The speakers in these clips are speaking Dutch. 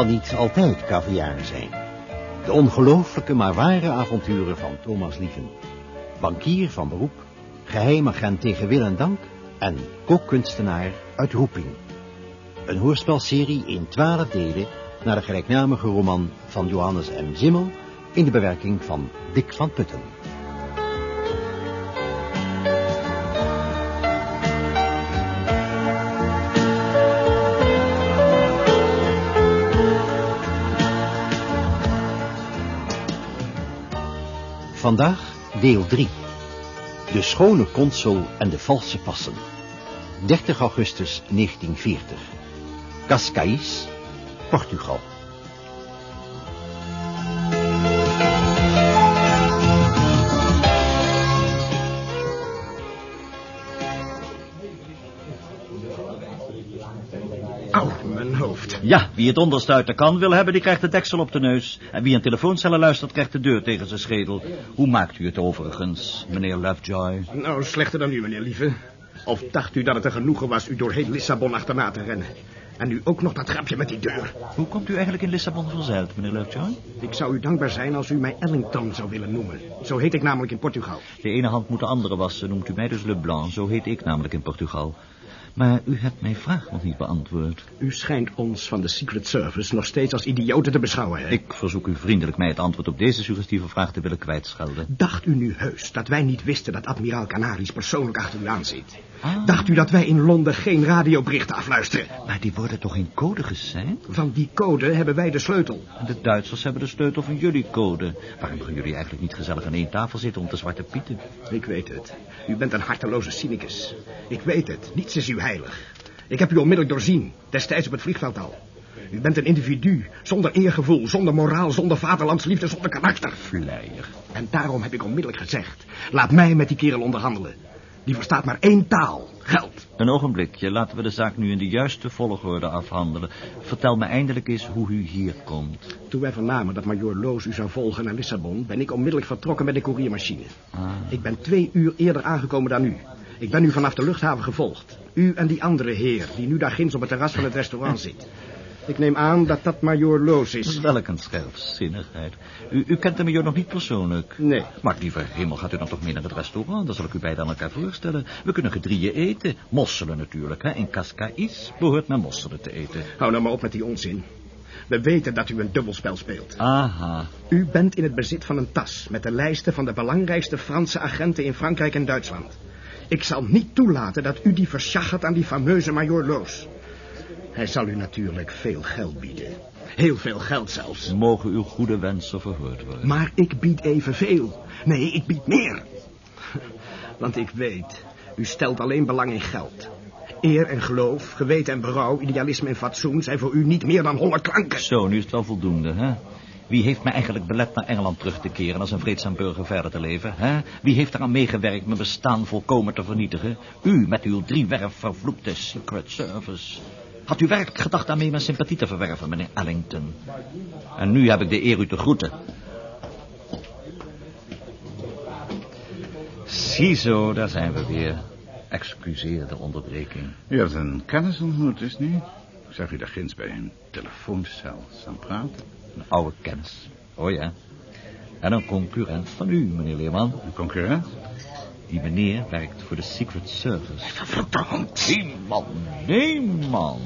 Kan niet altijd caviar zijn. De ongelooflijke maar ware avonturen van Thomas Lieven. Bankier van beroep, geheimagent tegen wil en dank en kookkunstenaar uit roeping. Een hoorspelserie in twaalf delen naar de gelijknamige roman van Johannes M. Zimmel in de bewerking van Dick van Putten. Vandaag deel 3. De schone consul en de valse passen. 30 augustus 1940. Cascais, Portugal. Ja, wie het onderstuiten kan wil hebben, die krijgt de deksel op de neus. En wie een telefooncellen luistert, krijgt de deur tegen zijn schedel. Hoe maakt u het overigens, meneer Lovejoy? Nou, slechter dan u, meneer Lieve. Of dacht u dat het een genoegen was u door heel Lissabon achterna te rennen? En nu ook nog dat grapje met die deur. Hoe komt u eigenlijk in Lissabon verzeild, meneer Lovejoy? Ik zou u dankbaar zijn als u mij Ellington zou willen noemen. Zo heet ik namelijk in Portugal. De ene hand moet de andere wassen, noemt u mij dus Leblanc. Zo heet ik namelijk in Portugal. Maar u hebt mijn vraag nog niet beantwoord. U schijnt ons van de Secret Service nog steeds als idioten te beschouwen, hè? Ik verzoek u vriendelijk mij het antwoord op deze suggestieve vraag te willen kwijtschelden. Dacht u nu heus dat wij niet wisten dat admiraal Canaris persoonlijk achter u aan zit? Ah. Dacht u dat wij in Londen geen radioberichten afluisteren? Maar die worden toch in code geseind? Van die code hebben wij de sleutel. De Duitsers hebben de sleutel van jullie code. Waarom gaan jullie eigenlijk niet gezellig aan één tafel zitten om te zwarte pieten? Ik weet het. U bent een harteloze cynicus. Ik weet het. Niets is u heilig. Ik heb u onmiddellijk doorzien, destijds op het vliegveld al. U bent een individu, zonder eergevoel, zonder moraal, zonder vaderlandsliefde, zonder karakter. Vleier. En daarom heb ik onmiddellijk gezegd, laat mij met die kerel onderhandelen. Die verstaat maar één taal, geld. Een ogenblikje, laten we de zaak nu in de juiste volgorde afhandelen. Vertel me eindelijk eens hoe u hier komt. Toen wij vernamen dat majoor Loos u zou volgen naar Lissabon... ben ik onmiddellijk vertrokken met de koeriermachine. Ah. Ik ben twee uur eerder aangekomen dan u. Ik ben u vanaf de luchthaven gevolgd. U en die andere heer, die nu daar ginds op het terras van het restaurant zit. Ik neem aan dat dat majoor Loos is. Welk een scherpzinnigheid. U, u kent de major nog niet persoonlijk? Nee. Maar lieve hemel, gaat u dan toch mee naar het restaurant? Dan zal ik u beiden aan elkaar voorstellen. We kunnen gedrieën eten. Mosselen natuurlijk, hè. In Cascais behoort men mosselen te eten. Hou nou maar op met die onzin. We weten dat u een dubbelspel speelt. Aha. U bent in het bezit van een tas met de lijsten van de belangrijkste Franse agenten in Frankrijk en Duitsland. Ik zal niet toelaten dat u die verschachert aan die fameuze majoor Loos. Hij zal u natuurlijk veel geld bieden. Heel veel geld zelfs. Mogen uw goede wensen verhoord worden. Maar ik bied evenveel. Nee, ik bied meer. Want ik weet, u stelt alleen belang in geld. Eer en geloof, geweten en berouw, idealisme en fatsoen... zijn voor u niet meer dan holle klanken. Zo, nu is het wel voldoende, hè? Wie heeft mij eigenlijk belet naar Engeland terug te keren... als een vreedzaam burger verder te leven, hè? Wie heeft eraan meegewerkt mijn bestaan volkomen te vernietigen? U met uw driewerf vervloekte Secret Service. Had u werkelijk gedacht daarmee mijn sympathie te verwerven, meneer Ellington? En nu heb ik de eer u te groeten. Ziezo, daar zijn we weer. Excuseer de onderbreking. U hebt een kennis ontmoet, dus niet? Ik zag u daar ginds bij een telefooncel staan praten. Een oude kennis. Oh ja. En een concurrent van u, meneer Leerman. Een concurrent? Die meneer werkt voor de Secret Service. Hond. Nee, man. Nee, man.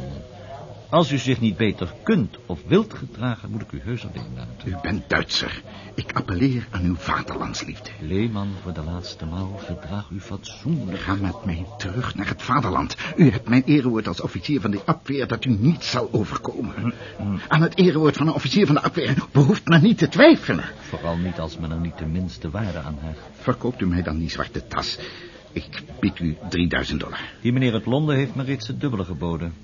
Als u zich niet beter kunt of wilt gedragen, moet ik u heus alleen laten. U bent Duitser. Ik appelleer aan uw vaderlandsliefde. Leeman, voor de laatste maal, gedraag u fatsoenlijk. Ga met mij terug naar het vaderland. U hebt mijn erewoord als officier van de afweer dat u niet zal overkomen. Aan het erewoord van een officier van de afweer behoeft men niet te twijfelen. Vooral niet als men er niet de minste waarde aan hecht. Verkoopt u mij dan die zwarte tas. Ik bied u 3000 dollar. Die meneer uit Londen heeft me reeds het dubbele geboden.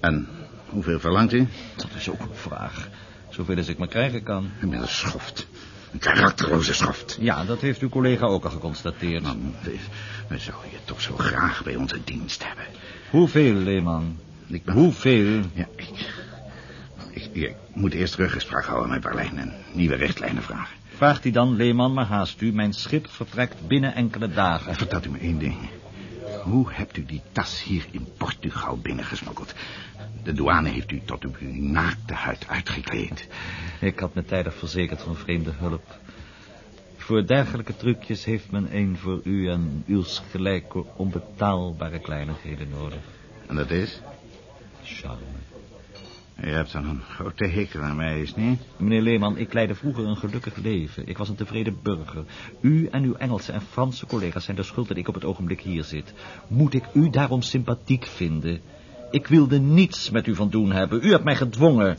En hoeveel verlangt u? Dat is ook een vraag. Zoveel als ik maar krijgen kan. U bent een schoft. Een karakterloze schoft. Ja, dat heeft uw collega ook al geconstateerd. Man, we, we zouden je toch zo graag bij onze dienst hebben. Hoeveel, Leeman? Ik ben... Hoeveel? Ja, ik, ik, ik moet eerst ruggespraak houden met Berlijn en nieuwe richtlijnen vragen. Vraagt hij dan, Leeman, maar haast u. Mijn schip vertrekt binnen enkele dagen. Vertelt u me één ding. Hoe hebt u die tas hier in Portugal binnengesmokkeld? De douane heeft u tot uw naakte huid uitgekleed. Ik had me tijdig verzekerd van vreemde hulp. Voor dergelijke trucjes heeft men een voor u en uws gelijke onbetaalbare kleinigheden nodig. En dat is? Charme. Je hebt dan een grote hekel aan mij, is niet? Meneer Leeman, ik leidde vroeger een gelukkig leven. Ik was een tevreden burger. U en uw Engelse en Franse collega's zijn de schuld dat ik op het ogenblik hier zit. Moet ik u daarom sympathiek vinden? Ik wilde niets met u van doen hebben. U hebt mij gedwongen.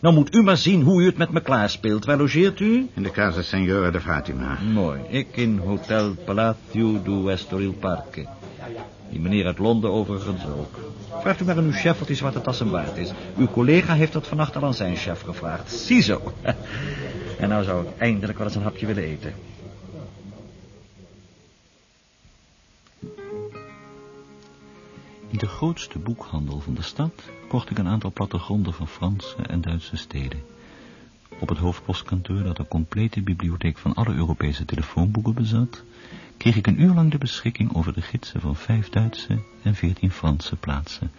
Nou moet u maar zien hoe u het met me klaarspeelt. Waar logeert u? In de Casa Signora de Fatima. Mooi. Ik in Hotel Palacio do Estoril Parque. Die meneer uit Londen overigens ook. Vraagt u maar aan uw chef wat die zwarte tassen waard is. Uw collega heeft dat vannacht al aan zijn chef gevraagd. Ziezo. En nou zou ik eindelijk wel eens een hapje willen eten. In de grootste boekhandel van de stad kocht ik een aantal plattegronden van Franse en Duitse steden. Op het hoofdpostkantoor dat een complete bibliotheek van alle Europese telefoonboeken bezat, kreeg ik een uur lang de beschikking over de gidsen van vijf Duitse en veertien Franse plaatsen,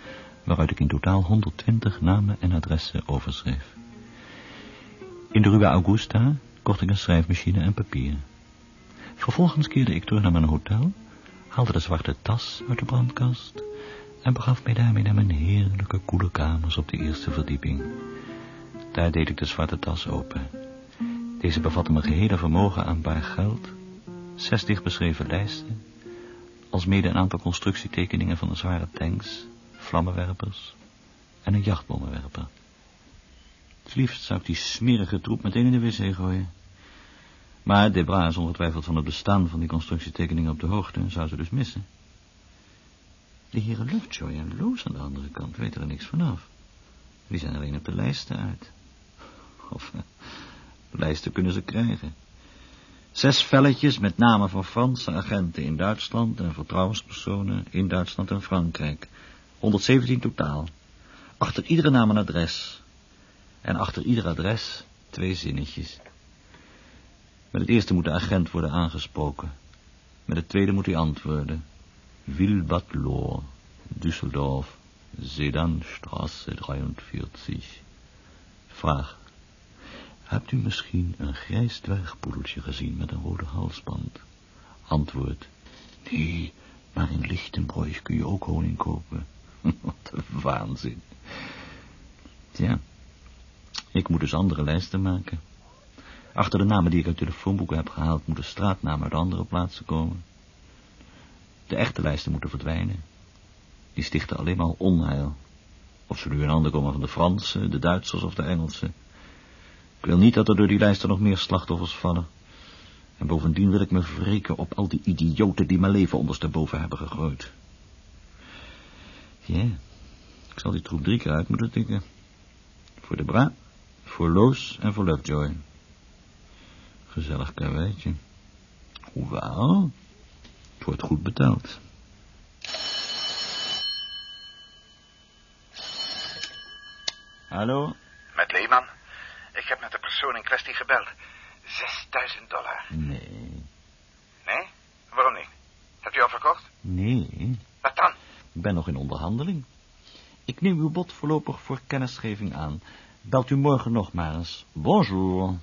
waaruit ik in totaal 120 namen en adressen overschreef. In de Rue Augusta kocht ik een schrijfmachine en papier. Vervolgens keerde ik terug naar mijn hotel, haalde de zwarte tas uit de brandkast en begaf mij daarmee naar mijn heerlijke koele kamers op de eerste verdieping. Daar deed ik de zwarte tas open. Deze bevatte mijn gehele vermogen aan baar geld, zestig beschreven lijsten, alsmede een aantal constructietekeningen van de zware tanks, vlammenwerpers en een jachtbommenwerper. Het liefst zou ik die smerige troep meteen in de wc gooien. Maar Debra is ongetwijfeld van het bestaan van die constructietekeningen op de hoogte en zou ze dus missen. De heren Lovejoy en Loos aan de andere kant weten er niks vanaf. Die zijn alleen op de lijsten uit. Of, eh, lijsten kunnen ze krijgen. Zes velletjes met namen van Franse agenten in Duitsland en vertrouwenspersonen in Duitsland en Frankrijk. 117 totaal. Achter iedere naam een adres. En achter ieder adres twee zinnetjes. Met het eerste moet de agent worden aangesproken. Met het tweede moet hij antwoorden. Wilbatlor, Düsseldorf, Sedanstraße 43. Vraag. Hebt u misschien een grijs dwergpoedeltje gezien met een rode halsband? Antwoord. Nee, maar in Lichtenbroich kun je ook honing kopen. Wat een waanzin. Tja, ik moet dus andere lijsten maken. Achter de namen die ik uit telefoonboeken heb gehaald... moeten straatnamen uit andere plaatsen komen. De echte lijsten moeten verdwijnen. Die stichten alleen maar onheil. Of ze nu in handen komen van de Fransen, de Duitsers of de Engelsen. Ik wil niet dat er door die lijsten nog meer slachtoffers vallen. En bovendien wil ik me wreken op al die idioten die mijn leven ondersteboven hebben gegooid. Ja, ik zal die troep drie keer uit moeten tikken. Voor de Bra, voor Loos en voor Lovejoy. Gezellig karweitje. Hoewel, het wordt goed betaald. Hallo? Met Leeman. Ik heb met de persoon in kwestie gebeld. 6000 dollar. Nee. Nee? Waarom niet? Hebt u al verkocht? Nee, Wat dan? ik ben nog in onderhandeling. Ik neem uw bod voorlopig voor kennisgeving aan. Belt u morgen nog maar eens. Bonjour.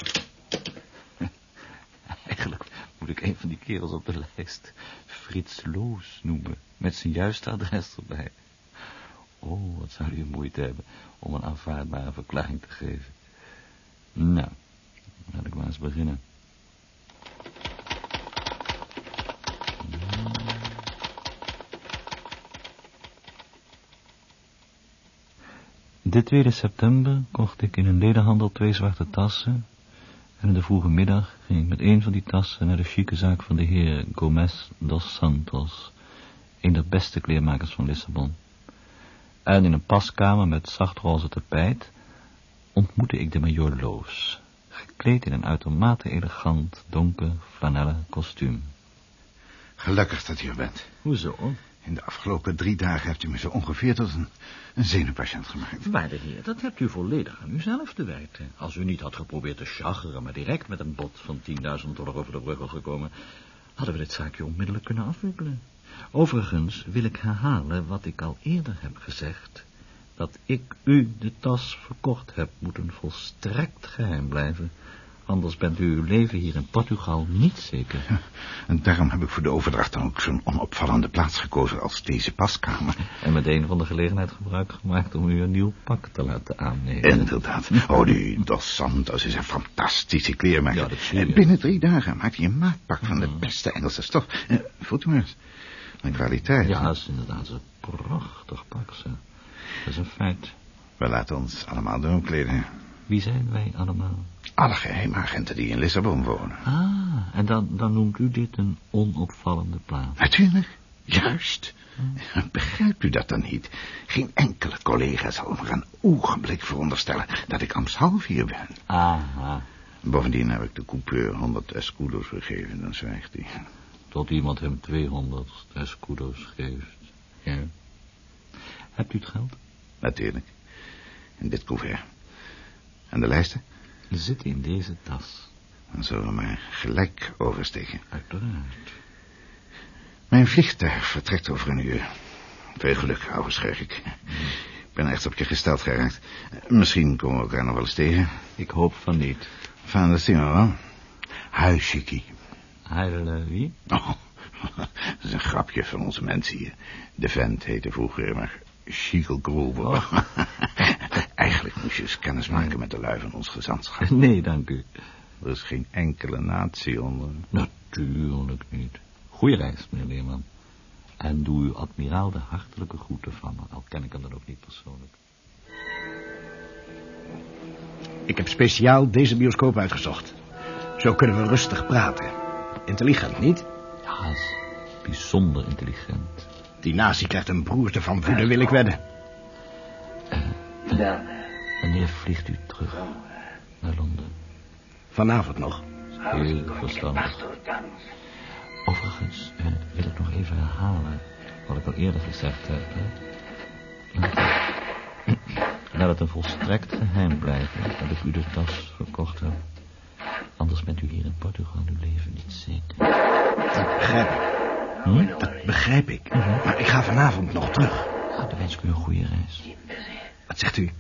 Eigenlijk moet een van die kerels op de lijst Frits Loos noemen. Met zijn juiste adres erbij. Oh, wat zou u moeite hebben om een aanvaardbare verklaring te geven. Nou, laat ik maar eens beginnen. De 2 september kocht ik in een ledenhandel twee zwarte tassen. En in de vroege middag ging ik met een van die tassen naar de chique zaak van de heer Gomez dos Santos, een der beste kleermakers van Lissabon. En in een paskamer met zacht roze tapijt ontmoette ik de major Loos, gekleed in een uitermate elegant donker flanellen kostuum. Gelukkig dat u er bent. Hoezo? In de afgelopen drie dagen heeft u me zo ongeveer tot een, een zenuwpatiënt gemaakt. Waarde heer, dat hebt u volledig aan uzelf te wijten. Als u niet had geprobeerd te chageren, maar direct met een bod van 10.000 dollar over de brug was gekomen, hadden we dit zaakje onmiddellijk kunnen afwikkelen. Overigens wil ik herhalen wat ik al eerder heb gezegd. Dat ik u de tas verkocht heb, moet een volstrekt geheim blijven. Anders bent u uw leven hier in Portugal niet zeker. En daarom heb ik voor de overdracht dan ook zo'n onopvallende plaats gekozen als deze paskamer. En meteen van de gelegenheid gebruik gemaakt om u een nieuw pak te laten aannemen. Inderdaad. Oh, die Dos Santos is een fantastische kleermaker. Ja, dat zie je. En Binnen drie dagen maakt hij een maatpak van de Mhm. beste Engelse stof. Eh, Voelt u maar eens. Een kwaliteit. Ja, dat is inderdaad een prachtig pak, zeg. Dat is een feit. We laten ons allemaal doen kleden. Wie zijn wij allemaal? Alle geheimagenten die in Lissabon wonen. Ah, en dan, dan noemt u dit een onopvallende plaats. Natuurlijk. Juist. Begrijpt u dat dan niet? Geen enkele collega zal maar een ogenblik veronderstellen dat ik ambtshalve hier ben. Aha, Bovendien heb ik de coupeur 100 escudos gegeven, dan zwijgt hij. tot iemand hem 200 escudos geeft. Ja. Hebt u het geld? Natuurlijk. In dit couvert. En de lijsten? Zit in deze tas. Dan zullen we maar gelijk oversteken. Uiteraard. Mijn vliegtuig vertrekt over een uur. Veel geluk, oude schurk. Ik ben echt op je gesteld geraakt. Misschien komen we elkaar nog wel eens tegen. Ik hoop van niet. Van, dat zien we wel. Huisjiki. Heil eh, wie? Oh, dat is een grapje van onze mensen hier. De vent heette vroeger maar Schiegelgroever. Oh. Eigenlijk moest je eens kennis maken met de lui van ons gezantschap. Nee, dank u. Er is geen enkele natie onder. Natuurlijk niet. Goeie reis, meneer Leerman. En doe uw admiraal de hartelijke groeten van me, al ken ik hem dan ook niet persoonlijk. Ik heb speciaal deze bioscoop uitgezocht. Zo kunnen we rustig praten. Intelligent, niet? Ja, hij is bijzonder intelligent. Die nazi krijgt een broerte van woede, wil ik wedden. Wanneer vliegt u terug naar Londen? Vanavond nog. Heel verstandig. Overigens eh, wil ik nog even herhalen wat ik al eerder gezegd heb. Hè? Laat het een volstrekt geheim blijven dat ik u de tas verkocht heb. Anders bent u hier in Portugal uw leven niet zeker. Begrijp. Hm? Dat begrijp ik. Maar ik ga vanavond nog terug. Nou, dan wens ik u een goede reis. Wat zegt u?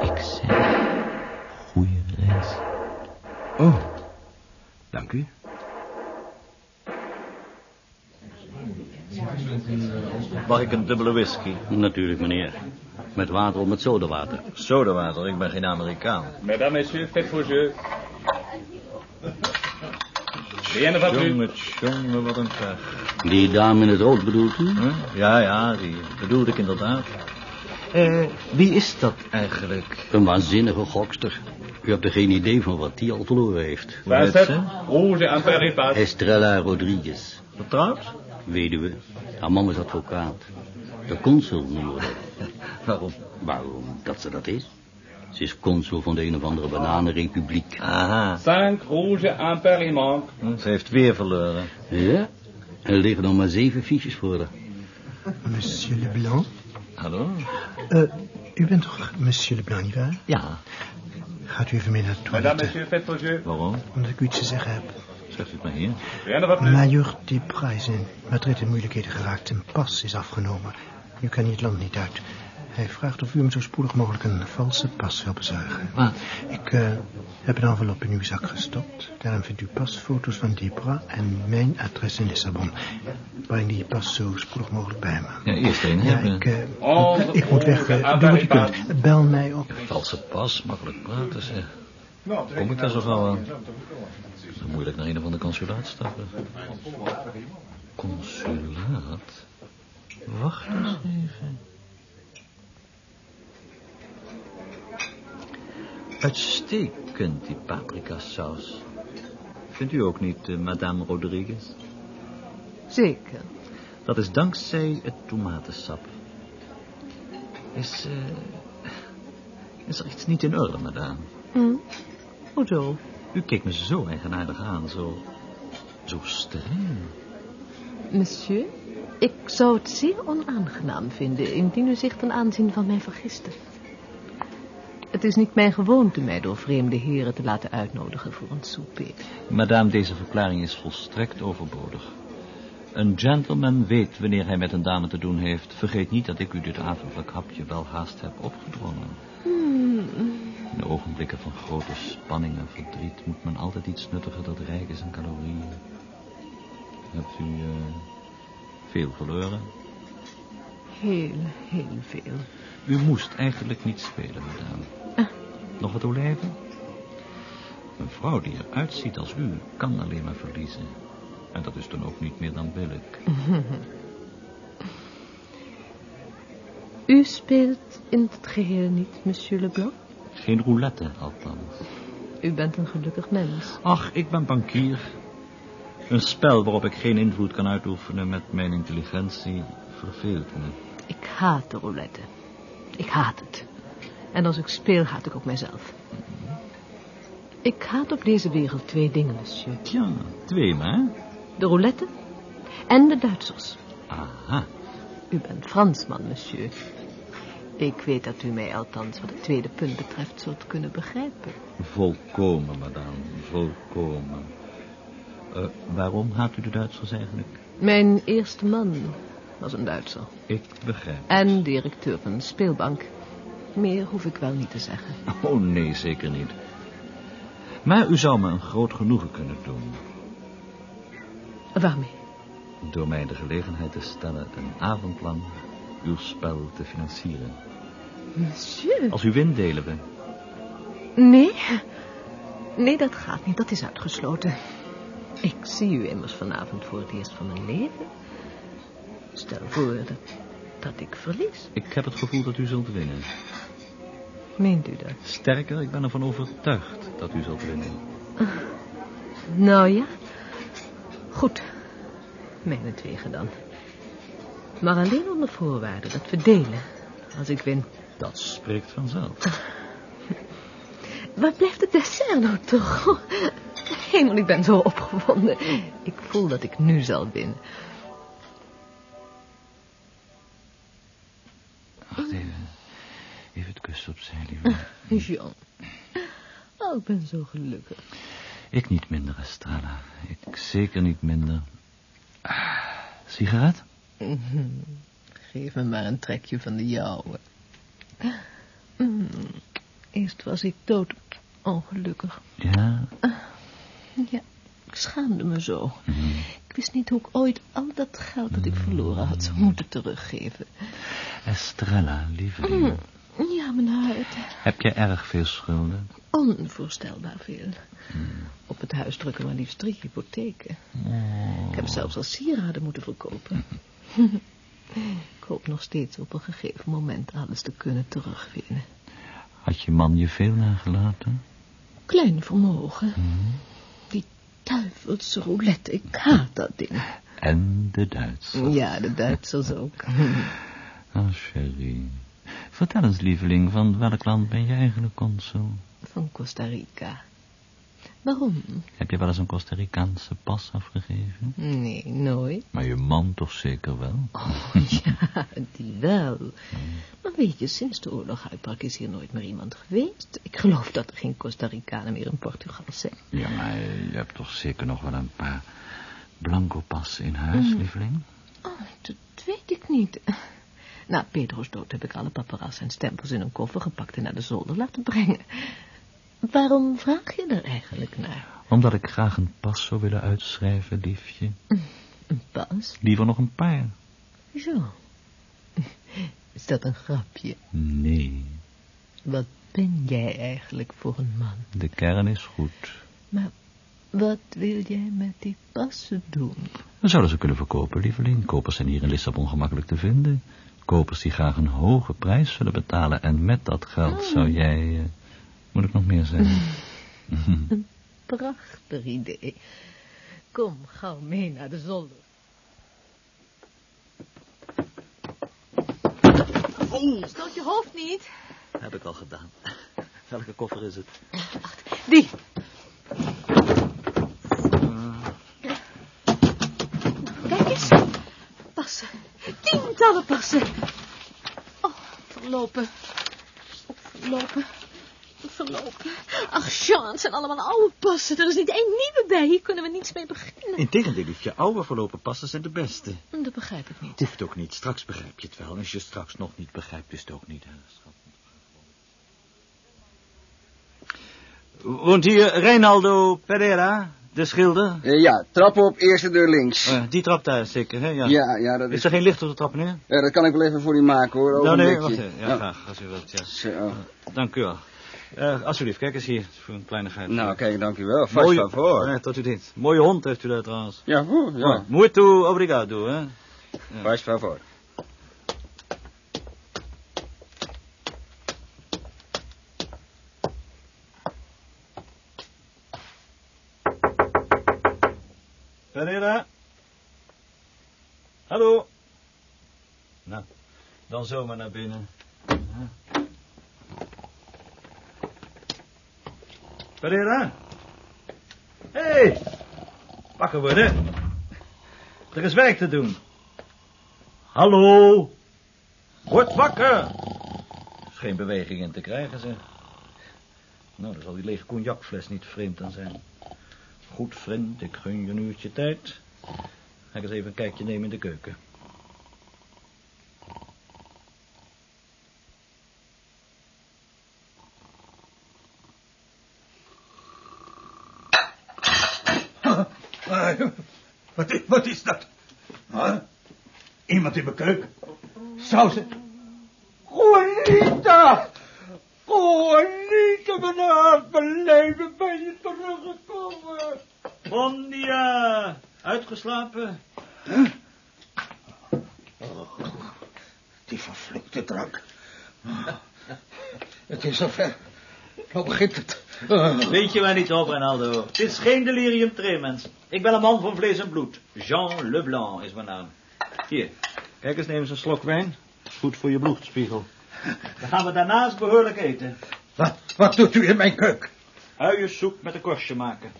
Ik zeg, goede reis. Oh, dank u. Mag ik een dubbele whisky? Natuurlijk, meneer. Met water of met sodawater. Sodawater, ik ben geen Amerikaan. Mesdames, messieurs, faites vos jeux. Ne va plus. Jongen, jongen, wat een pech. Die dame in het rood bedoelt u? Huh? Ja, ja, die bedoelde ik inderdaad. Eh, wie is dat eigenlijk? Een waanzinnige gokster. U hebt er geen idee van wat die al verloren heeft. Hoe heet Facette, ze? rouge en péripas. Estrella Rodriguez. Vertrouwd? Weduwe. Haar man is advocaat. De consul noemen we dat. Waarom? Waarom dat ze dat is? Ze is consul van de een of andere bananenrepubliek. Aha, Cinq rouge en périment. hm, ze heeft weer verloren. Ja? Er liggen nog maar zeven fiches voor haar. Monsieur Leblanc? Hallo? Eh, u bent toch Monsieur Leblanc, nietwaar? Ja, Gaat u even mee naar het Mesdames, toilet, messieurs, faites vos jeux. waarom? omdat ik u iets te zeggen heb. Zegt u het maar hier. Major Depra is in Madrid in moeilijkheden geraakt. Zijn pas is afgenomen. Nu kan hij het land niet uit. Hij vraagt of u hem zo spoedig mogelijk een valse pas wil bezorgen. Maar, Ik eh, heb een envelop in uw zak gestopt. Daarin vindt u pasfoto's van Depra en mijn adres in Lissabon. Breng die pas zo spoedig mogelijk bij me. ja, eerst een Ja, hebben. ik, eh, Oh, ik moet weg. eh, ah, doe wat je kunt. Bel mij op. Valse pas, makkelijk praten zeg. Kom ik daar zo gauw aan? Moeilijk naar een of ander consulaat stappen. Consulaat? Wacht eens even. Uitstekend, die paprika saus. Vindt u ook niet, eh, madame Rodriguez? Zeker. Dat is dankzij het tomatensap. Is, eh, is er iets niet in orde, madame? Hm? Hoezo? U keek me zo eigenaardig aan, zo... zo streng. Monsieur, ik zou het zeer onaangenaam vinden indien u zich ten aanzien van mij vergiste. Het is niet mijn gewoonte mij door vreemde heren te laten uitnodigen voor een souper. Madame, deze verklaring is volstrekt overbodig. Een gentleman weet wanneer hij met een dame te doen heeft. Vergeet niet dat ik u dit avondelijk hapje wel haast heb opgedrongen. In de ogenblikken van grote spanning en verdriet moet men altijd iets nuttiger dat rijk is aan calorieën. Hebt u eh, veel verloren? Heel, heel veel. U moest eigenlijk niet spelen, madame. Nog wat olijven? Een vrouw die eruit ziet als u kan alleen maar verliezen. En dat is dan ook niet meer dan billijk. U speelt in het geheel niet, monsieur Leblanc? Geen roulette, althans. U bent een gelukkig mens. Ach, ik ben bankier. Een spel waarop ik geen invloed kan uitoefenen met mijn intelligentie verveelt me. Ik haat de roulette. Ik haat het. En als ik speel, haat ik ook mijzelf. Ik haat op deze wereld twee dingen, monsieur. Tja, twee maar. De roulette en de Duitsers. Aha. U bent Fransman, monsieur. Ik weet dat u mij althans wat het tweede punt betreft zult kunnen begrijpen. Volkomen, madame. Volkomen. Eh, waarom haat u de Duitsers eigenlijk? Mijn eerste man was een Duitser. Ik begrijp. En directeur van een speelbank. Meer hoef ik wel niet te zeggen. Oh, nee, zeker niet. Maar u zou me een groot genoegen kunnen doen... Waarmee? door mij de gelegenheid te stellen een avond lang uw spel te financieren. Monsieur? Als u wint, delen we. Nee. Nee, dat gaat niet. Dat is uitgesloten. Ik zie u immers vanavond voor het eerst van mijn leven. Stel voor dat, dat ik verlies. Ik heb het gevoel dat u zult winnen. Meent u dat? Sterker, ik ben ervan overtuigd dat u zult winnen. Nou ja. Goed. Mijnentwege dan. Maar alleen onder voorwaarde dat we delen. Als ik win. Dat spreekt vanzelf. Waar blijft het dessert nou toch? Hemel, ik ben zo opgewonden. Ik voel dat ik nu zal winnen. Het kussen opzij, lieve. Jean. Oh, ik ben zo gelukkig. Ik niet minder, Estrella. Ik zeker niet minder. Ah, sigaret? Geef me maar een trekje van de jouwe. Mm, Eerst was ik dood ongelukkig. Ja. Ja, ik schaamde me zo. Ik wist niet hoe ik ooit al dat geld dat ik verloren had zou moeten teruggeven. Estrella, lieveling. Ja, mijn hart. Heb je erg veel schulden? Onvoorstelbaar veel. Op het huis drukken maar liefst drie hypotheken. Ik heb zelfs al sieraden moeten verkopen. ik hoop nog steeds op een gegeven moment alles te kunnen terugvinden. Had je man je veel nagelaten? Klein vermogen. Die duivelse roulette, ik haat dat ding. En de Duitsers. Ja, de Duitsers ook. Oh, chérie. Vertel eens, lieveling, van welk land ben je eigenlijk consul? Van Costa Rica. Waarom? Heb je wel eens een Costa Ricaanse pas afgegeven? Nee, nooit. Maar je man toch zeker wel? Oh, ja, die wel. Maar weet je, sinds de oorlog uitbrak is hier nooit meer iemand geweest. Ik geloof dat er geen Costa Ricanen meer in Portugal zijn. Ja, maar je hebt toch zeker nog wel een paar blanco passen in huis, lieveling? Oh, dat weet ik niet. Na Pedro's dood heb ik alle paparazzen en stempels in een koffer gepakt en naar de zolder laten brengen. Waarom vraag je er eigenlijk naar? Omdat ik graag een pas zou willen uitschrijven, liefje. Een pas? Liever nog een paar. Zo. Is dat een grapje? Nee, Wat ben jij eigenlijk voor een man? de kern is goed. Maar wat wil jij met die passen doen? We zouden ze kunnen verkopen, lieveling. Kopers zijn hier in Lissabon gemakkelijk te vinden. Kopers die graag een hoge prijs zullen betalen. En met dat geld zou jij... eh, moet ik nog meer zeggen? Prachtig idee. Kom, gauw mee naar de zolder. Oh. Stoot je hoofd niet. Heb ik al gedaan. Welke koffer is het? Die. Kijk eens. Passen. Tientallen passen. Oh, verlopen. Oh, verlopen. verlopen. Ach, Jean, het zijn allemaal oude passen. Er is niet één nieuwe bij. Hier kunnen we niets mee beginnen. Integendeel, liefje, oude verlopen passen zijn de beste. Dat begrijp ik niet. Hoeft ook niet, straks begrijp je het wel. En als je straks nog niet begrijpt, is het ook niet, hè, schat. Woont hier Reinaldo Pereira, de schilder? Eh, ja, trap op, eerste deur links. Oh ja, die trap daar zeker, hè? Ja. ja, ja, dat Is is... er geen licht op de trap, meneer? Ja, dat kan ik wel even voor u maken, hoor. Nou, nee, wacht even. Ja, graag, als u wilt, ja. Zo. Dank u wel. Eh, alsjeblieft, kijk eens hier, voor een kleinigheid. Nou, kijk, dank u wel. Vast Mooie- voor. Ja, tot u dienst. Mooie hond heeft u daar trouwens. Ja, goed, ja. Oh, Muito obrigado, hè? Vast van voor. Dan zomaar naar binnen. Ja. Pereira? Hé! Hey, wakker worden. Er is werk te doen. Hallo? Word wakker! Er is geen beweging in te krijgen, zeg. Nou, dan zal die lege cognacfles niet vreemd aan zijn. Goed, vriend, ik gun je een uurtje tijd. Ga ik eens even een kijkje nemen in de keuken. Wat is, dat? Huh? Iemand in mijn keuken. Sausen. Juanita! Juanita, mijn leven, ben je teruggekomen? Bon dia! Uitgeslapen? Die vervloekte drank. Het is zover. Nou begint het. Weet je waar niet op, Ronaldo? Het is geen delirium tremens. Ik ben een man van vlees en bloed. Jean Leblanc is mijn naam. Hier, kijk eens, neem eens een slok wijn. Goed voor je bloedspiegel. Dan gaan we daarnaast behoorlijk eten. Wat, wat doet u in mijn keuken? Uiensoep met een korstje maken.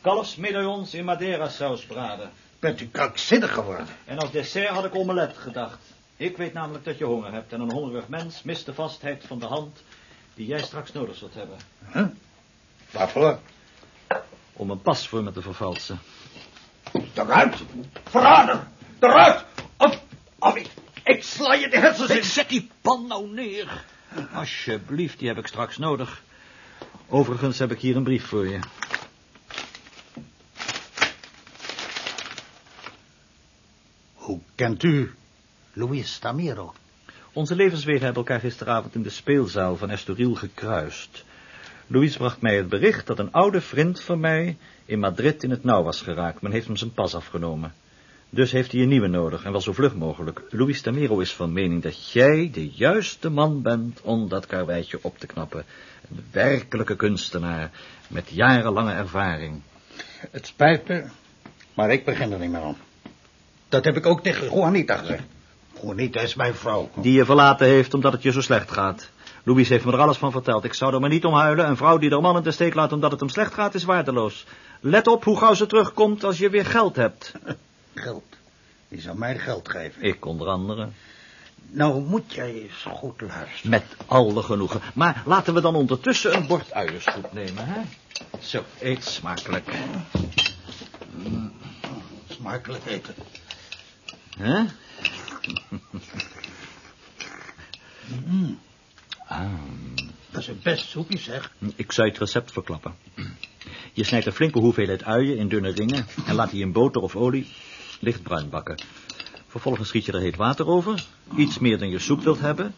Kalfsmedaillons in madeira saus braden. Bent u krankzinnig geworden? En als dessert had ik omelet gedacht. Ik weet namelijk dat je honger hebt en een hongerig mens mist de vastheid van de hand die jij straks nodig zult hebben. Huh? Waarvoor? Om een pas voor me te vervalsen. Eruit! Verrader! Eruit! Of, of ik, ik sla je de hersens in. Zet die pan nou neer. Alsjeblieft, die heb ik straks nodig. Overigens heb ik hier een brief voor je. Hoe kent u Luis Tamiro? Onze levenswegen hebben elkaar gisteravond in de speelzaal van Estoril gekruist. Louis bracht mij het bericht dat een oude vriend van mij in Madrid in het nauw was geraakt. Men heeft hem zijn pas afgenomen. Dus heeft hij een nieuwe nodig, en wel zo vlug mogelijk. Luis Tamiro is van mening dat jij de juiste man bent om dat karweitje op te knappen. Een werkelijke kunstenaar, met jarenlange ervaring. Het spijt me, maar ik begin er niet meer aan. Dat heb ik ook tegen Juanita gezegd. Juanita is mijn vrouw. Die je verlaten heeft omdat het je zo slecht gaat. Louis heeft me er alles van verteld. Ik zou er maar niet om huilen. Een vrouw die haar man in de steek laat omdat het hem slecht gaat is waardeloos. Let op hoe gauw ze terugkomt als je weer geld hebt. Geld. Die zou mij geld geven. Ik onder andere. Nou moet jij eens goed luisteren. Met alle genoegen. Maar laten we dan ondertussen een bord uiensoep nemen, hè? Zo, eet smakelijk. Smakelijk eten. Hè? Ah. Dat is best soepje, zeg. Ik zou het recept verklappen. Je snijdt een flinke hoeveelheid uien in dunne ringen... en laat die in boter of olie lichtbruin bakken. Vervolgens schiet je er heet water over. Iets meer dan je soep wilt hebben.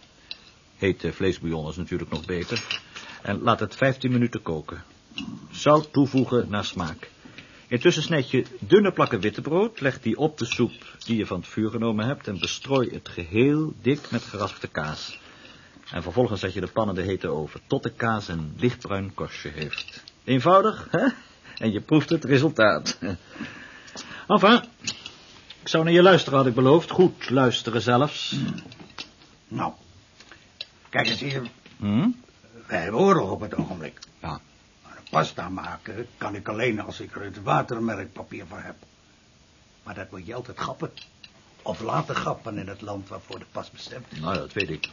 Heet vleesbouillon is natuurlijk nog beter. En laat het 15 minuten koken. Zout toevoegen naar smaak. Intussen snijd je dunne plakken wittebrood, leg die op de soep die je van het vuur genomen hebt... en bestrooi het geheel dik met geraspte kaas. En vervolgens zet je de pan in de hete oven, tot de kaas een lichtbruin korstje heeft. Eenvoudig, hè? En je proeft het resultaat. Enfin, ik zou naar je luisteren, had ik beloofd. Goed luisteren zelfs. Nou, kijk eens hier. Hm? Wij hebben oorlog op het ogenblik. Ja. Maar een pasta maken kan ik alleen als ik er het watermerkpapier voor heb. Maar dat moet je altijd gappen. Of laten gappen in het land waarvoor de pas bestemd is. Nou, dat weet ik.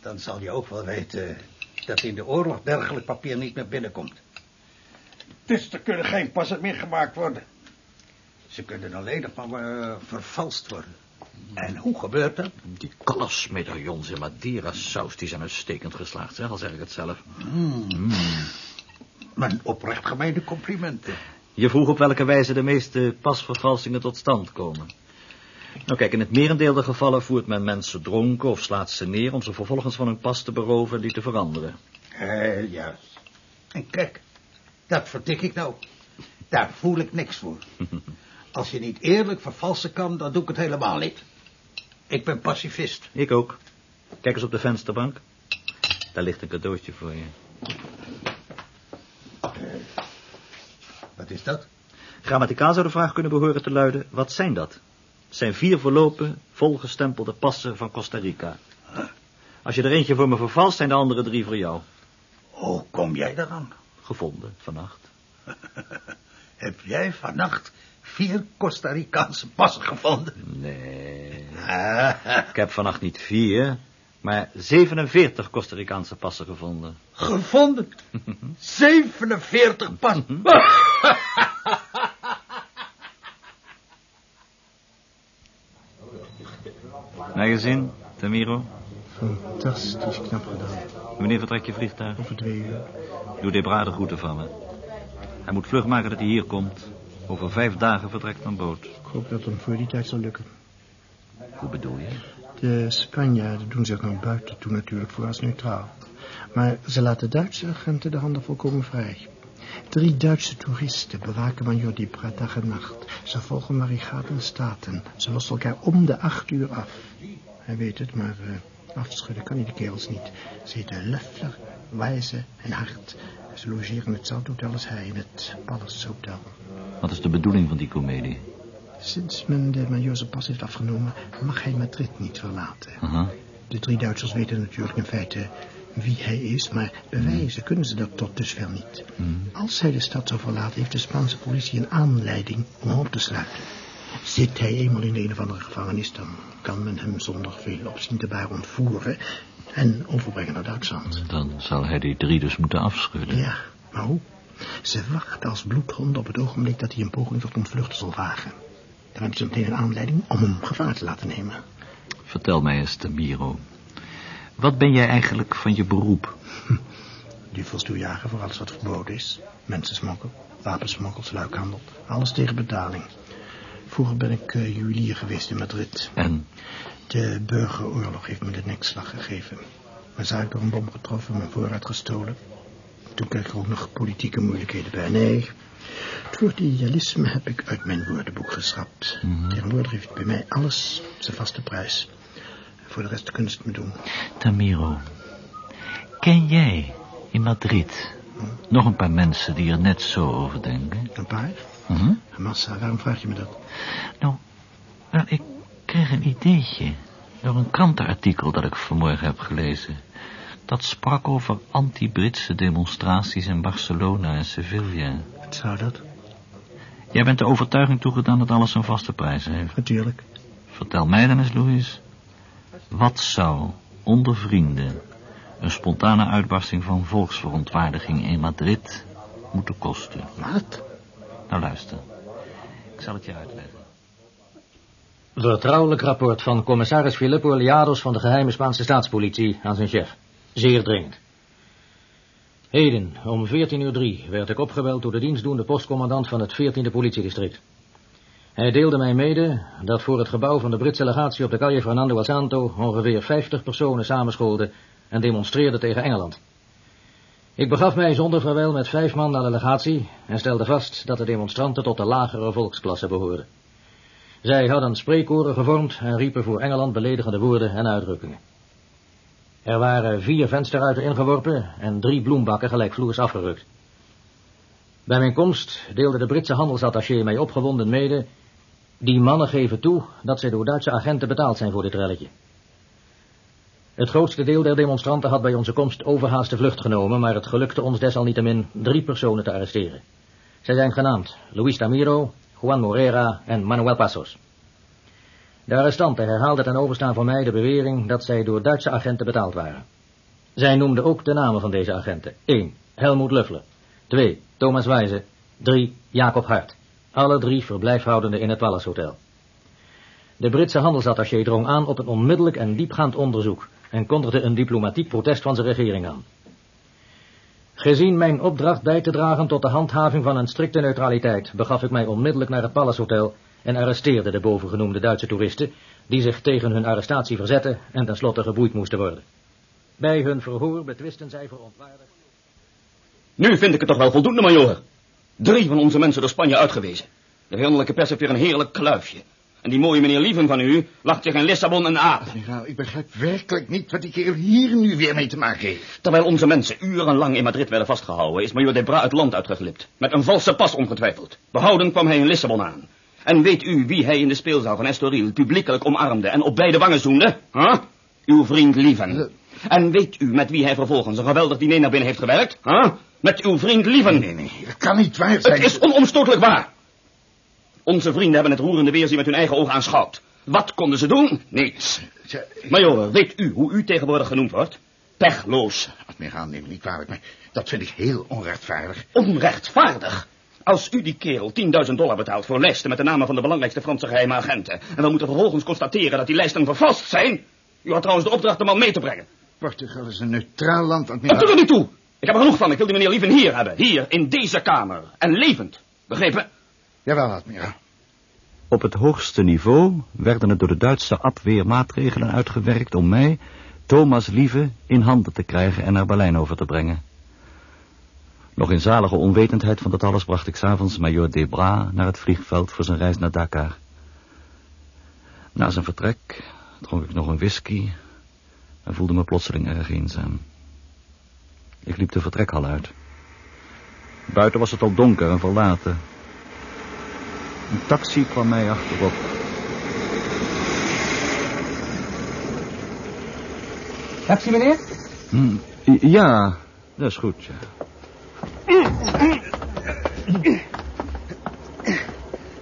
Dan zal je ook wel weten dat in de oorlog dergelijk papier niet meer binnenkomt. Dus er kunnen geen passen meer gemaakt worden. Ze kunnen alleen nog maar eh, vervalst worden. En hoe gebeurt dat? Die kalasmedaillons in Madeira saus, die zijn uitstekend geslaagd, zeg, al zeg ik het zelf. Mm. Mijn oprecht gemeende complimenten. Je vroeg op welke wijze de meeste pasvervalsingen tot stand komen. Nou kijk, in het merendeel der gevallen voert men mensen dronken of slaat ze neer... om ze vervolgens van hun pas te beroven en die te veranderen. Eh, juist. En kijk, dat vertik ik nou. Daar voel ik niks voor. Als je niet eerlijk vervalsen kan, dan doe ik het helemaal niet. Ik ben pacifist. Ik ook. Kijk eens op de vensterbank. Daar ligt een cadeautje voor je. Wat is dat? Grammaticaal zou de vraag kunnen behoren te luiden, wat zijn dat? Zijn vier verlopen, volgestempelde passen van Costa Rica. Als je er eentje voor me vervalst, zijn de andere drie voor jou. Hoe kom jij daaraan? Gevonden, vannacht. Heb jij vannacht vier Costa Ricaanse passen gevonden? Nee. Ik heb vannacht niet vier, maar 47 Costa Ricaanse passen gevonden. Gevonden? 47 passen? Naar je zin, Tamiro? Fantastisch knap gedaan. Wanneer vertrekt je vliegtuig? Over twee uur. Doe Debra de groeten van me. Hij moet vlug maken dat hij hier komt. Over vijf dagen vertrekt een boot. Ik hoop dat het hem voor die tijd zal lukken. Hoe bedoel je? De Spanjaarden doen zich naar buiten toe natuurlijk voor als neutraal. Maar ze laten Duitse agenten de handen volkomen vrij. Drie Duitse toeristen bewaken Major Dibra dag en nacht. Ze volgen Marigaten Staten. Ze lossen elkaar om de acht uur af. Hij weet het, maar uh, afschudden kan hij de kerels niet. Ze heten Leffler, Wijze en Hart. Ze logeren in hetzelfde hotel als hij, in het Palace Hotel. Wat is de bedoeling van die komedie? Sinds men de major zijn pas heeft afgenomen, mag hij Madrid niet verlaten. Uh De drie Duitsers weten natuurlijk in feite wie hij is, maar bewijzen kunnen ze dat tot dusver niet. Mm. Als hij de stad zou verlaten, heeft de Spaanse politie een aanleiding om hem op te sluiten. Zit hij eenmaal in de een of andere gevangenis, dan kan men hem zonder veel opzien te baar ontvoeren en overbrengen naar Duitsland. Dan zal hij die drie dus moeten afschudden. Ja, maar hoe? Ze wachten als bloedhonden op het ogenblik dat hij een poging tot ontvluchten zal wagen. Dan hebben ze meteen een aanleiding om hem gevaar te laten nemen. Vertel mij eens, Tamiro. Wat ben jij eigenlijk van je beroep? Duvelstoejagen voor alles wat verboden is. Mensensmokkel, wapensmokkel, sluikhandel. Alles tegen betaling. Vroeger ben ik uh, juwelier geweest in Madrid. En? De burgeroorlog heeft me de nekslag gegeven. Mijn zaak door een bom getroffen, mijn voorraad gestolen. Toen kreeg ik ook nog politieke moeilijkheden bij. Nee, het woord idealisme heb ik uit mijn woordenboek geschrapt. Mm -hmm. Tegenwoordig heeft bij mij alles zijn vaste prijs. Voor de rest kunst me doen. Tamiro, ken jij in Madrid hm? nog een paar mensen die er net zo over denken? Een paar? Uh -huh. Massa, waarom vraag je me dat? Nou, nou, ik kreeg een ideetje door een krantenartikel dat ik vanmorgen heb gelezen. Dat sprak over anti-Britse demonstraties in Barcelona en Sevilla. Wat zou dat? Jij bent de overtuiging toegedaan dat alles een vaste prijs heeft. Natuurlijk. Vertel mij dan eens, Louis. Wat zou onder vrienden een spontane uitbarsting van volksverontwaardiging in Madrid moeten kosten? Wat? Nou, luister. Ik zal het je uitleggen. Vertrouwelijk rapport van commissaris Filippo Liados van de geheime Spaanse staatspolitie aan zijn chef. Zeer dringend. Heden, om 14.03 uur werd ik opgebeld door de dienstdoende postcommandant van het 14e politiedistrict. Hij deelde mij mede dat voor het gebouw van de Britse legatie op de Calle Fernando Santo ongeveer 50 personen samenscholden en demonstreerden tegen Engeland. Ik begaf mij zonder verwijl met vijf man naar de legatie en stelde vast dat de demonstranten tot de lagere volksklasse behoorden. Zij hadden spreekkoren gevormd en riepen voor Engeland beledigende woorden en uitdrukkingen. Er waren vier vensterruiten ingeworpen en drie bloembakken gelijkvloers afgerukt. Bij mijn komst deelde de Britse handelsattaché mij opgewonden mede... die mannen geven toe dat zij door Duitse agenten betaald zijn voor dit relletje. Het grootste deel der demonstranten had bij onze komst overhaast de vlucht genomen... maar het gelukte ons desalniettemin drie personen te arresteren. Zij zijn genaamd Luis Tamiro, Juan Morera en Manuel Passos. De arrestanten herhaalden ten overstaan van mij de bewering dat zij door Duitse agenten betaald waren. Zij noemden ook de namen van deze agenten. 1. Helmoet Luffler. 2. Thomas Wijze. 3. Jacob Hart. Alle drie verblijfhoudende in het Palace Hotel. De Britse handelsattaché drong aan op een onmiddellijk en diepgaand onderzoek en kondigde een diplomatiek protest van zijn regering aan. Gezien mijn opdracht bij te dragen tot de handhaving van een strikte neutraliteit, begaf ik mij onmiddellijk naar het Palace Hotel en arresteerde de bovengenoemde Duitse toeristen, die zich tegen hun arrestatie verzetten en tenslotte geboeid moesten worden. Bij hun verhoor betwisten zij verontwaardigd. Nu vind ik het toch wel voldoende, majoor. Drie van onze mensen door Spanje uitgewezen. De vijandelijke pers heeft weer een heerlijk kluifje. En die mooie meneer Lieven van u lacht zich in Lissabon een. Admiraal, ik begrijp werkelijk niet wat die kerel hier nu weer mee te maken heeft. Terwijl onze mensen urenlang in Madrid werden vastgehouden... is major Debra het land uitgeglipt. Met een valse pas ongetwijfeld. Behouden kwam hij in Lissabon aan. En weet u wie hij in de speelzaal van Estoril publiekelijk omarmde... en op beide wangen zoende? Huh? Uw vriend Lieven. En weet u met wie hij vervolgens een geweldig diner naar binnen heeft gewerkt? Huh? Met uw vriend Lieven. Nee, nee, dat kan niet waar zijn. Het is onomstotelijk waar. Onze vrienden hebben het roerende weerzien met hun eigen ogen aanschouwd. Wat konden ze doen? Niets. Major, weet u hoe u tegenwoordig genoemd wordt? Pechloos. Admiraal, neem me niet kwalijk, maar dat vind ik heel onrechtvaardig. Onrechtvaardig? Als u die kerel 10.000 dollar betaalt voor lijsten met de namen van de belangrijkste Franse geheime agenten... en we moeten vervolgens constateren dat die lijsten vervalst zijn... U had trouwens de opdracht de man mee te brengen. Portugal is een neutraal land, Dat admiraal. doet er niet toe. Ik heb er genoeg van. Ik wil die meneer Lieven hier hebben. Hier, in deze kamer. En levend. Begrepen? Jawel, admiraal. Op het hoogste niveau werden er door de Duitse abweer maatregelen uitgewerkt om mij, Thomas Lieve, in handen te krijgen en naar Berlijn over te brengen. Nog in zalige onwetendheid van dat alles bracht ik s'avonds major Debra naar het vliegveld voor zijn reis naar Dakar. Na zijn vertrek dronk ik nog een whisky en voelde me plotseling erg eenzaam. Ik liep de vertrekhal uit. Buiten was het al donker en verlaten. Een taxi kwam mij achterop. Taxi, meneer? Hm, ja, dat is goed, ja.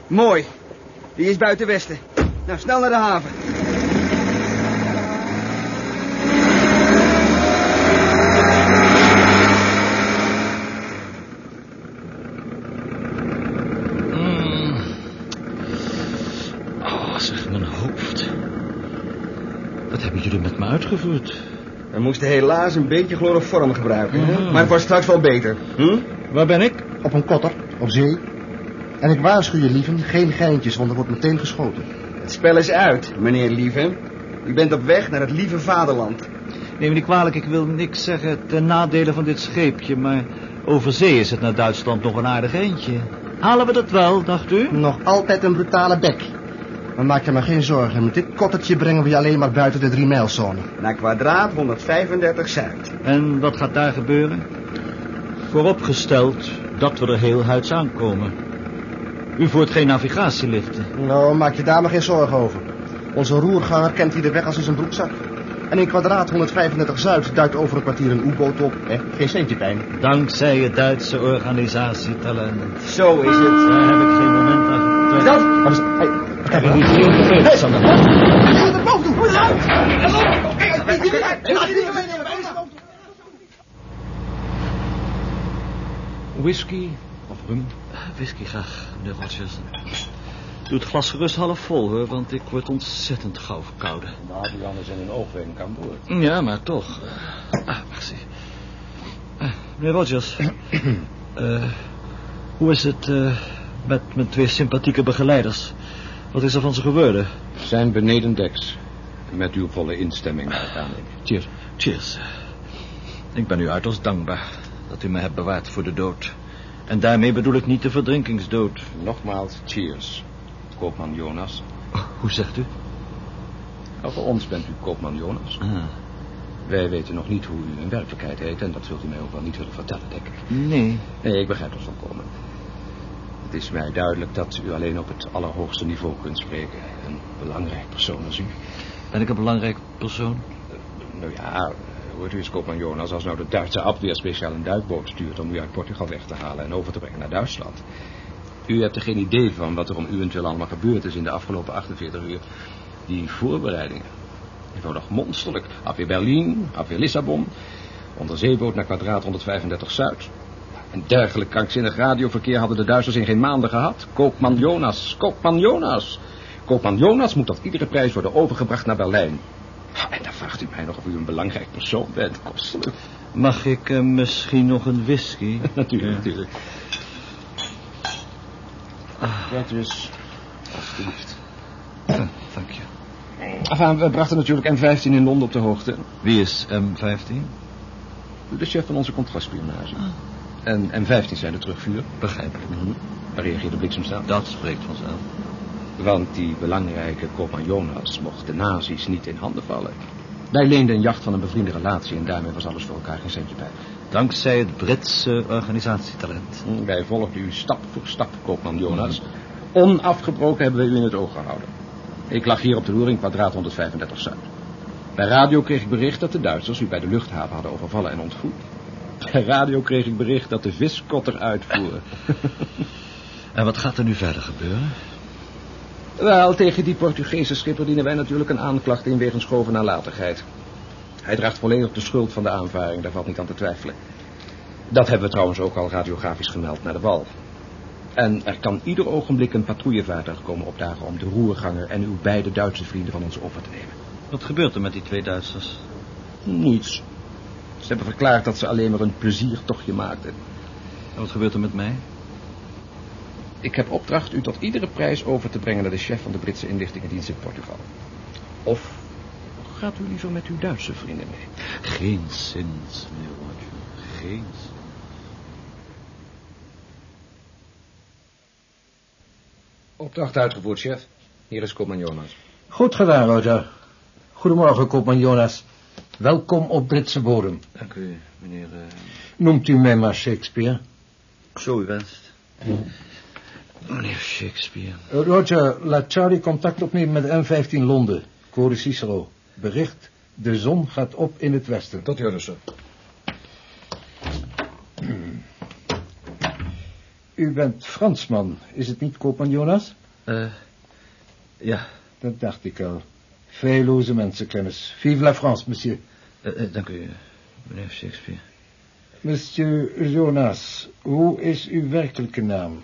Mooi. Die is buiten Westen. Nou, snel naar de haven. Oh, zeg, mijn hoofd. Wat hebben jullie met me uitgevoerd? We moesten helaas een beetje chloroform gebruiken. hè? Maar het wordt straks wel beter. Hm? Waar ben ik? Op een kotter, op zee. En ik waarschuw je, lieven, geen geintjes, want er wordt meteen geschoten. Het spel is uit, meneer Lieve. U bent op weg naar het lieve vaderland. Neem me niet kwalijk, ik wil niks zeggen ten nadele van dit scheepje, maar over zee is het naar Duitsland nog een aardig eentje. Halen we dat wel, dacht u? Nog altijd een brutale bek. Maar maak je maar geen zorgen. Met dit kottertje brengen we je alleen maar buiten de drie mijlzone. Naar kwadraat 135 Zuid. En wat gaat daar gebeuren? Vooropgesteld dat we er heel huids aankomen. U voert geen navigatielichten. Nou, maak je daar maar geen zorgen over. Onze roerganger kent hier de weg als in zijn broekzak. En in kwadraat 135 Zuid duikt over een kwartier een U-boot op. Hè? Geen centje pijn. Dankzij het Duitse organisatietalent. Zo is het. Daar heb ik geen moment aan. Dat? Is... Heb Heb niet? ik niet gegeven aan de hand? Whisky of rum? Whisky graag, meneer Rogers. Doe het glas gerust half vol, hoor, want ik word ontzettend gauw verkouden. Nou, die anders in een oogwenk aan boord. Ja, maar toch. Ah, merci. Eh, meneer Rogers, eh, hoe is het eh, met mijn twee sympathieke begeleiders? Wat is er van ze geworden? Zijn benedendeks. Met uw volle instemming uiteindelijk. Cheers. Cheers. Ik ben u uiterst dankbaar dat u me hebt bewaard voor de dood. En daarmee bedoel ik niet de verdrinkingsdood. Nogmaals, cheers. Koopman Jonas. Hoe zegt u? Nou, voor ons bent u koopman Jonas. Ah. Wij weten nog niet hoe u in werkelijkheid heet... en dat zult u mij ook wel niet willen vertellen, denk ik. Nee. Nee, ik begrijp dat volkomen. Het is mij duidelijk dat u alleen op het allerhoogste niveau kunt spreken. Een belangrijk persoon als u. Ben ik een belangrijk persoon? Nou ja, hoort u eens, koopman Jonas... als nou de Duitse abweer speciaal een duikboot stuurt... om u uit Portugal weg te halen en over te brengen naar Duitsland. U hebt er geen idee van wat er om uwentwil allemaal gebeurd is in de afgelopen 48 uur. Die voorbereidingen. Eenvoudig monsterlijk. Afweer Berlin, afweer Lissabon. Onderzeeboot naar kwadraat 135 Zuid. Een dergelijk krankzinnig radioverkeer hadden de Duitsers in geen maanden gehad. Koopman Jonas, koopman Jonas. Koopman Jonas moet tot iedere prijs worden overgebracht naar Berlijn. En dan vraagt u mij nog of u een belangrijk persoon bent. Kostelijk. Mag ik eh, misschien nog een whisky? natuurlijk, natuurlijk. Ja, dus. Alsjeblieft. Dank je. Enfin, we brachten natuurlijk M15 in Londen op de hoogte. Wie is M15? De chef van onze contraspionage. En M15 zijn de terugvuur. Begrijpelijk. Daar reageerde bliksemsnel. Dat spreekt vanzelf. Want die belangrijke koopman Jonas mocht de nazi's niet in handen vallen. Wij leenden een jacht van een bevriende relatie en daarmee was alles voor elkaar geen centje bij. Dankzij het Britse organisatietalent. Wij volgden u stap voor stap, koopman Jonas. Onafgebroken hebben we u in het oog gehouden. Ik lag hier op de loer in kwadraat 135 Zuid. Bij radio kreeg ik bericht dat de Duitsers u bij de luchthaven hadden overvallen en ontvoerd. Bij radio kreeg ik bericht dat de viskotter uitvoeren. En wat gaat er nu verder gebeuren? Wel, tegen die Portugese schipper dienen wij natuurlijk een aanklacht in wegens grove nalatigheid. Hij draagt volledig de schuld van de aanvaring, daar valt niet aan te twijfelen. Dat hebben we trouwens ook al radiografisch gemeld naar de wal. En er kan ieder ogenblik een patrouillevaartuig komen opdagen om de roerganger en uw beide Duitse vrienden van ons over te nemen. Wat gebeurt er met die twee Duitsers? Niets. Ze hebben verklaard dat ze alleen maar een pleziertochtje maakten. En wat gebeurt er met mij? Ik heb opdracht u tot iedere prijs over te brengen naar de chef van de Britse inlichtingendienst in Portugal. Of gaat u liever met uw Duitse vrienden mee? Geen zins, meneer Roger. Geen zins. Opdracht uitgevoerd, chef. Hier is Kopman Jonas. Goed gedaan, Roger. Goedemorgen, Kopman Jonas. Welkom op Britse bodem. Dank u, meneer... Uh... Noemt u mij maar Shakespeare. Zo u wenst. Meneer Shakespeare. Uh, Roger, laat Charlie contact opnemen met M15 Londen. Code Cicero. Bericht, de zon gaat op in het westen. Tot u, sir. U bent Fransman, is het niet, Koopman Jonas? Eh, ja. Dat dacht ik al. Veelloze mensenkennis. Vive la France, monsieur. Uh, uh, dank u, meneer Shakespeare. Monsieur Jonas, hoe is uw werkelijke naam?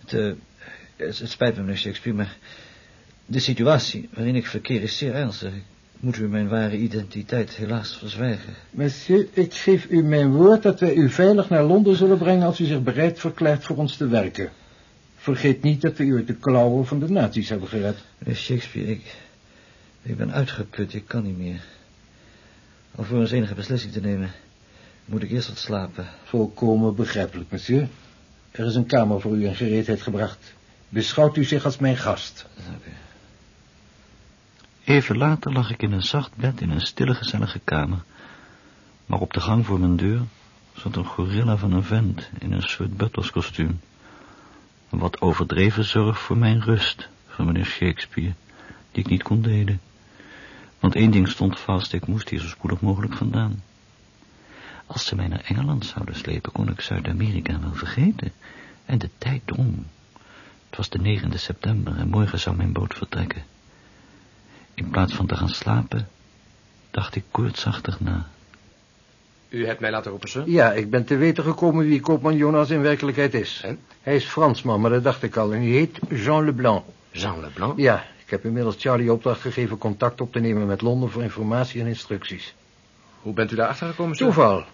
Het, het, het, spijt me, meneer Shakespeare, maar de situatie waarin ik verkeer is zeer ernstig. Ik moet u mijn ware identiteit helaas verzwijgen. Monsieur, ik geef u mijn woord dat wij u veilig naar Londen zullen brengen als u zich bereid verklaart voor ons te werken. Vergeet niet dat we u uit de klauwen van de nazi's hebben gered. Meneer Shakespeare, ik, ik ben uitgeput, ik kan niet meer. Alvorens enige beslissing te nemen, moet ik eerst wat slapen. Volkomen begrijpelijk, monsieur. Er is een kamer voor u in gereedheid gebracht. Beschouwt u zich als mijn gast. Dank u. Even later lag ik in een zacht bed in een stille gezellige kamer. Maar op de gang voor mijn deur zat een gorilla van een vent in een soort butlerskostuum. Een wat overdreven zorg voor mijn rust, van meneer Shakespeare, die ik niet kon delen. Want één ding stond vast, ik moest hier zo spoedig mogelijk vandaan. Als ze mij naar Engeland zouden slepen, kon ik Zuid-Amerika wel vergeten. En de tijd drong. Het was de 9e september en morgen zou mijn boot vertrekken. In plaats van te gaan slapen, dacht ik koortsachtig na. U hebt mij laten roepen, sir? Ja, ik ben te weten gekomen wie koopman Jonas in werkelijkheid is. En? Hij is Fransman, maar dat dacht ik al. En hij heet Jean Leblanc. Jean Leblanc? Ja, ik heb inmiddels Charlie opdracht gegeven contact op te nemen met Londen voor informatie en instructies. Hoe bent u daar achter gekomen, sir? Toeval.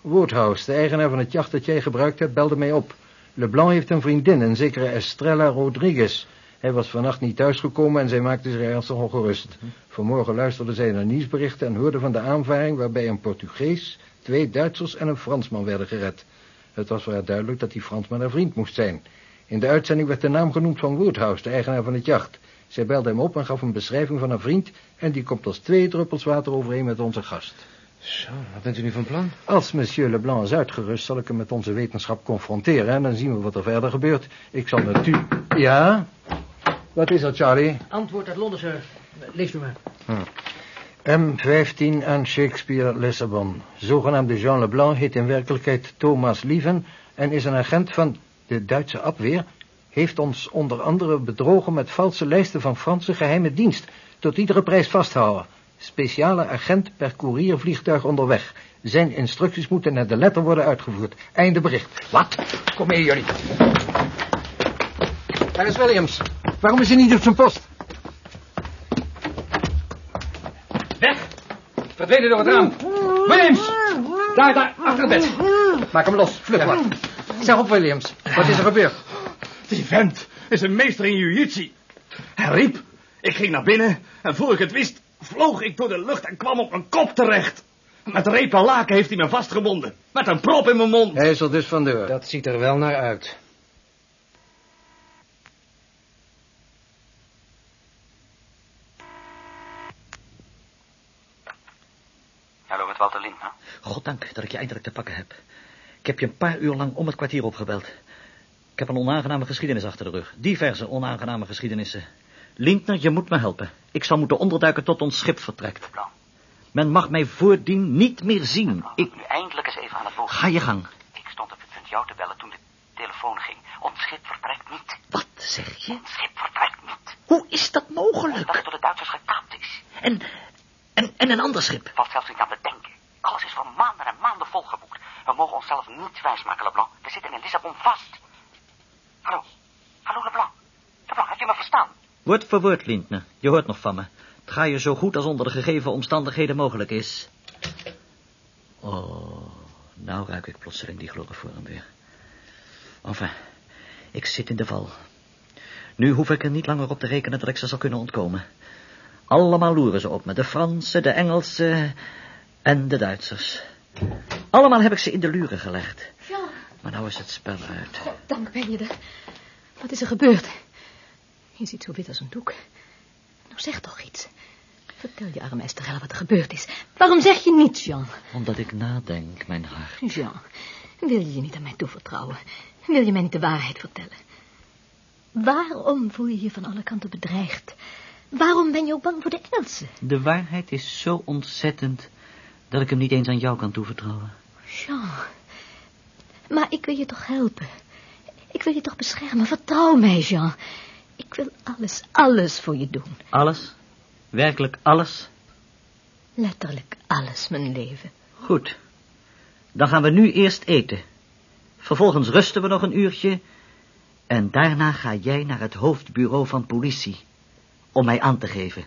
Woodhouse, de eigenaar van het jacht dat jij gebruikt hebt, belde mij op. Leblanc heeft een vriendin, een zekere Estrella Rodriguez. Hij was vannacht niet thuisgekomen en zij maakte zich ernstig ongerust. Vanmorgen luisterde zij naar nieuwsberichten en hoorde van de aanvaring waarbij een Portugees, twee Duitsers en een Fransman werden gered. Het was voor haar duidelijk dat die Fransman haar vriend moest zijn. In de uitzending werd de naam genoemd van Woodhouse, de eigenaar van het jacht. Zij belde hem op en gaf een beschrijving van haar vriend... en die komt als twee druppels water overeen met onze gast. Zo, wat bent u nu van plan? Als monsieur Leblanc is uitgerust, zal ik hem met onze wetenschap confronteren... en dan zien we wat er verder gebeurt. Ik zal natuurlijk... Ja? Wat is dat, Charlie? Antwoord uit Londen, sir. Lees u maar. Hm. M15 aan Shakespeare, Lissabon. Zogenaamde Jean Leblanc heet in werkelijkheid Thomas Lieven... en is een agent van de Duitse afweer... heeft ons onder andere bedrogen met valse lijsten van Franse geheime dienst... tot iedere prijs vasthouden. Speciale agent per koeriervliegtuig onderweg. Zijn instructies moeten naar de letter worden uitgevoerd. Einde bericht. Wat? Kom mee, jullie. Daar is Williams. Waarom is hij niet op zijn post? Weg! Verdwenen door het raam. Williams! Daar, daar, achter het bed. Maak hem los, vlug maar. Zeg op, Williams. Wat is er gebeurd? Die vent is een meester in jiu-jitsu. Hij riep. Ik ging naar binnen en voor ik het wist, vloog ik door de lucht en kwam op mijn kop terecht. Met reep en laken heeft hij me vastgebonden. Met een prop in mijn mond. Hij is er dus van deur. Dat ziet er wel naar uit. Hallo, met Walter Lindner. Goddank dat ik je eindelijk te pakken heb. Ik heb je een paar uur lang om het kwartier opgebeld. Ik heb een onaangename geschiedenis achter de rug. Diverse onaangename geschiedenissen. Lindner, je moet me helpen. Ik zal moeten onderduiken tot ons schip vertrekt. Men mag mij voordien niet meer zien. Ik... Nu eindelijk eens even aan het woord. Ga je gang. Ik stond op het punt jou te bellen toen de telefoon ging. Ons schip vertrekt niet. Wat zeg je? Ons schip vertrekt niet. Hoe is dat mogelijk? Omdat het door de Duitsers gekaapt is. En, en, en een ander schip? Valt zelfs niet aan te denken. Alles is voor maanden en maanden volgeboekt. We mogen onszelf niet wijsmaken, Leblanc. We zitten in Lissabon vast. Hallo. Hallo, Leblanc. Leblanc, heb je me verstaan? Voor woord, Lindner. Je hoort nog van me. Het ga je zo goed als onder de gegeven omstandigheden mogelijk is. Oh, nou ruik ik plotseling die chloroform weer. Enfin, ik zit in de val. Nu hoef ik er niet langer op te rekenen dat ik ze zal kunnen ontkomen. Allemaal loeren ze op me. De Fransen, de Engelsen en de Duitsers. Allemaal heb ik ze in de luren gelegd. Maar nou is het spel uit. Dank ben je er. Wat is er gebeurd? Je ziet zo wit als een doek. Nou, zeg toch iets. Vertel je arme Esterelle wat er gebeurd is. Waarom zeg je niets, Jean? Omdat ik nadenk, mijn hart. Jean, wil je je niet aan mij toevertrouwen? Wil je mij niet de waarheid vertellen? Waarom voel je je van alle kanten bedreigd? Waarom ben je ook bang voor de Engelsen? De waarheid is zo ontzettend dat ik hem niet eens aan jou kan toevertrouwen. Jean, maar ik wil je toch helpen. Ik wil je toch beschermen. Vertrouw mij, Jean. Ik wil alles, alles voor je doen. Alles? Werkelijk alles? Letterlijk alles, mijn leven. Goed. Dan gaan we nu eerst eten. Vervolgens rusten we nog een uurtje. En daarna ga jij naar het hoofdbureau van politie. Om mij aan te geven.